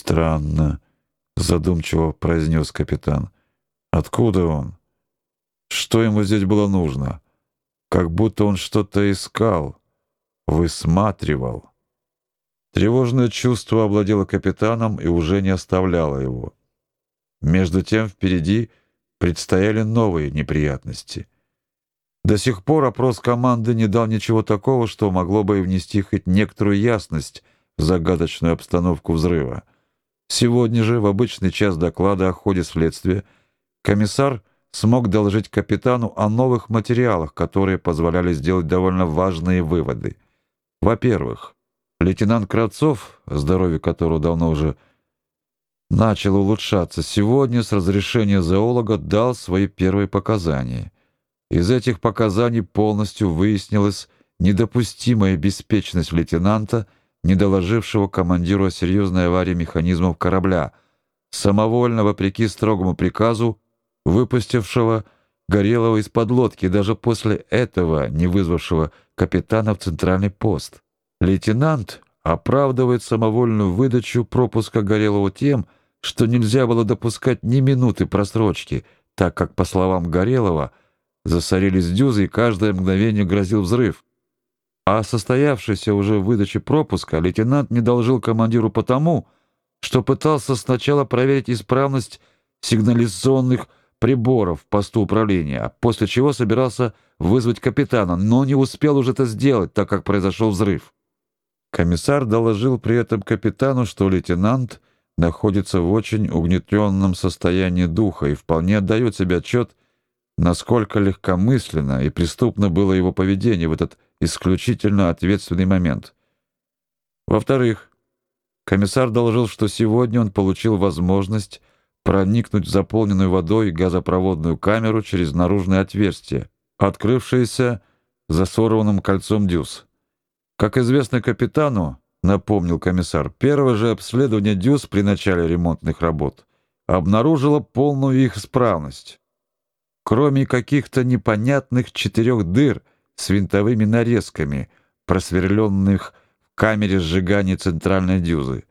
Странно, задумчиво произнес капитан. Откуда он? Что ему здесь было нужно? Как будто он что-то искал, высматривал. Тревожное чувство овладело капитаном и уже не оставляло его. Между тем впереди предстояли новые неприятности. До сих пор опрос команды не дал ничего такого, что могло бы внести хоть некоторую ясность в загадочную обстановку взрыва. Сегодня же, в обычный час доклада о ходе следствия, комиссар смог доложить капитану о новых материалах, которые позволяли сделать довольно важные выводы. Во-первых, лейтенант Кравцов, здоровье которого давно уже начало улучшаться, сегодня с разрешения зоолога дал свои первые показания. Из этих показаний полностью выяснилась недопустимая беспечность лейтенанта – не доложившего командиру о серьезной аварии механизмов корабля, самовольно, вопреки строгому приказу, выпустившего Горелого из подлодки, даже после этого не вызвавшего капитана в центральный пост. Лейтенант оправдывает самовольную выдачу пропуска Горелого тем, что нельзя было допускать ни минуты просрочки, так как, по словам Горелого, засорились дюзы и каждое мгновение грозил взрыв. А состоявшейся уже выдаче пропуска лейтенант не доложил командиру потому, что пытался сначала проверить исправность сигнализационных приборов в посту управления, после чего собирался вызвать капитана, но не успел уже это сделать, так как произошел взрыв. Комиссар доложил при этом капитану, что лейтенант находится в очень угнетенном состоянии духа и вполне отдает себе отчет, насколько легкомысленно и преступно было его поведение в этот исключительно ответственный момент. Во-вторых, комиссар доложил, что сегодня он получил возможность проникнуть в заполненную водой газопроводную камеру через наружное отверстие, открывшееся за сорванным кольцом дюз. Как известно капитану, напомнил комиссар, первое же обследование дюз при начале ремонтных работ обнаружило полную их исправность. Кроме каких-то непонятных четырех дыр, с винтовыми нарезками, просверленных в камере сжигания центральной дюзы.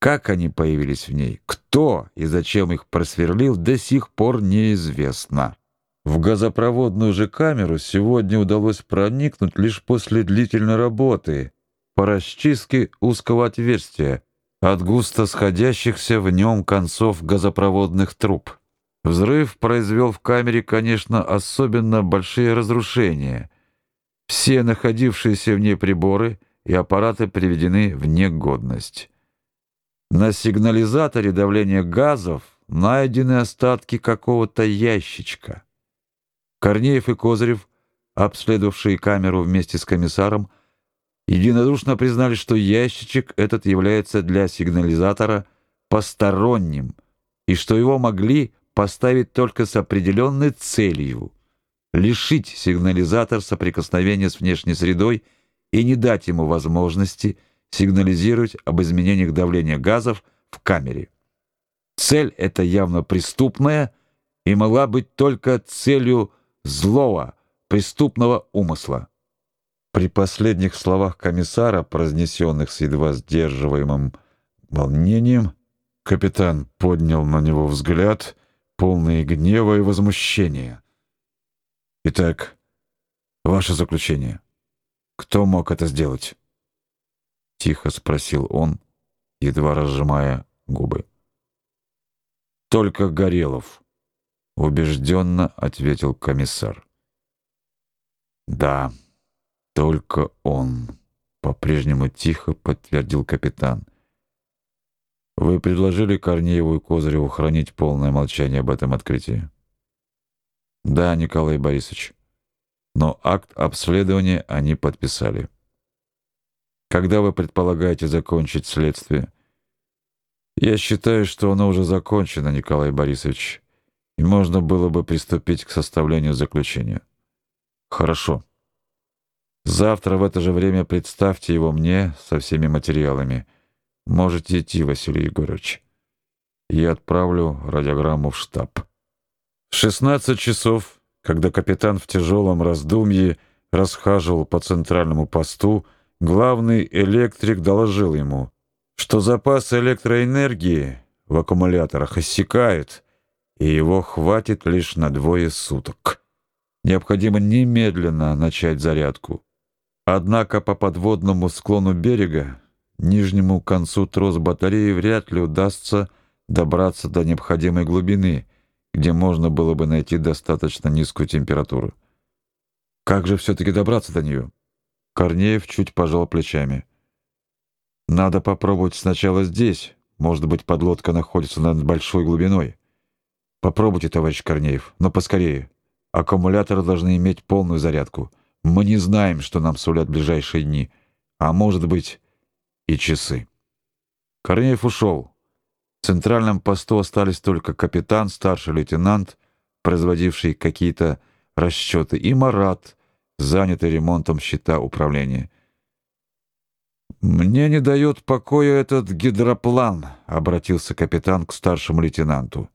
Как они появились в ней, кто и зачем их просверлил, до сих пор неизвестно. В газопроводную же камеру сегодня удалось проникнуть лишь после длительной работы по расчистке узкого отверстия от густо сходящихся в нем концов газопроводных труб. Взрыв произвел в камере, конечно, особенно большие разрушения. Все находившиеся в ней приборы и аппараты приведены в негодность. На сигнализаторе давления газов найдены остатки какого-то ящичка. Корнеев и Козырев, обследовавшие камеру вместе с комиссаром, единодушно признали, что ящичек этот является для сигнализатора посторонним и что его могли поставить только с определенной целью лишить сигнализатор соприкосновения с внешней средой и не дать ему возможности сигнализировать об изменениях давления газов в камере. Цель эта явно преступная и могла быть только целью злого, преступного умысла. При последних словах комиссара, произнесенных с едва сдерживаемым волнением, капитан поднял на него взгляд, полный гнева и возмущения. Итак, ваше заключение. Кто мог это сделать? тихо спросил он, едва разжимая губы. Только Горелов, убежденно ответил комиссар. Да, только он, по-прежнему тихо подтвердил капитан. Вы предложили Корнееву и Козыреву хранить полное молчание об этом открытии. Да, Николай Борисович. Но акт обследования они подписали. Когда вы предполагаете закончить следствие? Я считаю, что оно уже закончено, Николай Борисович, и можно было бы приступить к составлению заключения. Хорошо. Завтра в это же время представьте его мне со всеми материалами. Можете идти, Василий Егорович. Я отправлю радиограмму в штаб. 16 часов, когда капитан в тяжелом раздумье расхаживал по центральному посту, главный электрик доложил ему, что запас электроэнергии в аккумуляторах иссякает, и его хватит лишь на двое суток. Необходимо немедленно начать зарядку. Однако по подводному склону берега, нижнему концу трос батареи вряд ли удастся добраться до необходимой глубины, где можно было бы найти достаточно низкую температуру. Как же все таки добраться до нее? Корнеев чуть пожал плечами. Надо попробовать сначала здесь. Может быть, подлодка находится над большой глубиной. Попробуйте, товарищ Корнеев, но поскорее. Аккумуляторы должны иметь полную зарядку. Мы не знаем, что нам сулят ближайшие дни, а может быть, и часы. Корнеев ушел. В центральном посту остались только капитан, старший лейтенант, производивший какие-то расчеты, и Марат, занятый ремонтом щита управления. Мне не дает покоя этот гидроплан, обратился капитан к старшему лейтенанту.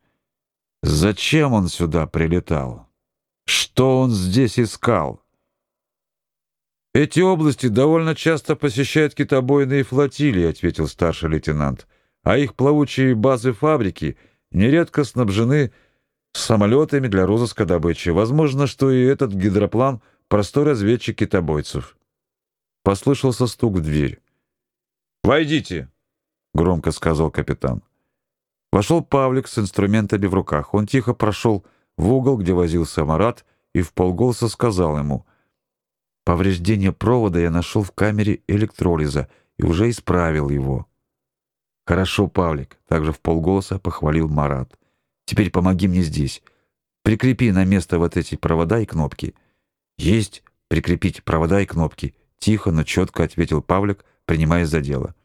Зачем он сюда прилетал? Что он здесь искал? Эти области довольно часто посещают китобойные флотилии, ответил старший лейтенант. А их плавучие базы-фабрики нередко снабжены самолетами для розыска добычи. Возможно, что и этот гидроплан простой разведчик китобойцев. Послышался стук в дверь. «Войдите!» — громко сказал капитан. Вошел Павлик с инструментами в руках. Он тихо прошел в угол, где возился Марат, и в полголоса сказал ему: "Повреждение провода я нашел в камере электролиза и уже исправил его". "Хорошо, Павлик", также в полголоса похвалил Марат. "Теперь помоги мне здесь. Прикрепи на место вот эти провода и кнопки". "Есть, прикрепить провода и кнопки", тихо, но четко ответил Павлик, принимаясь за дело.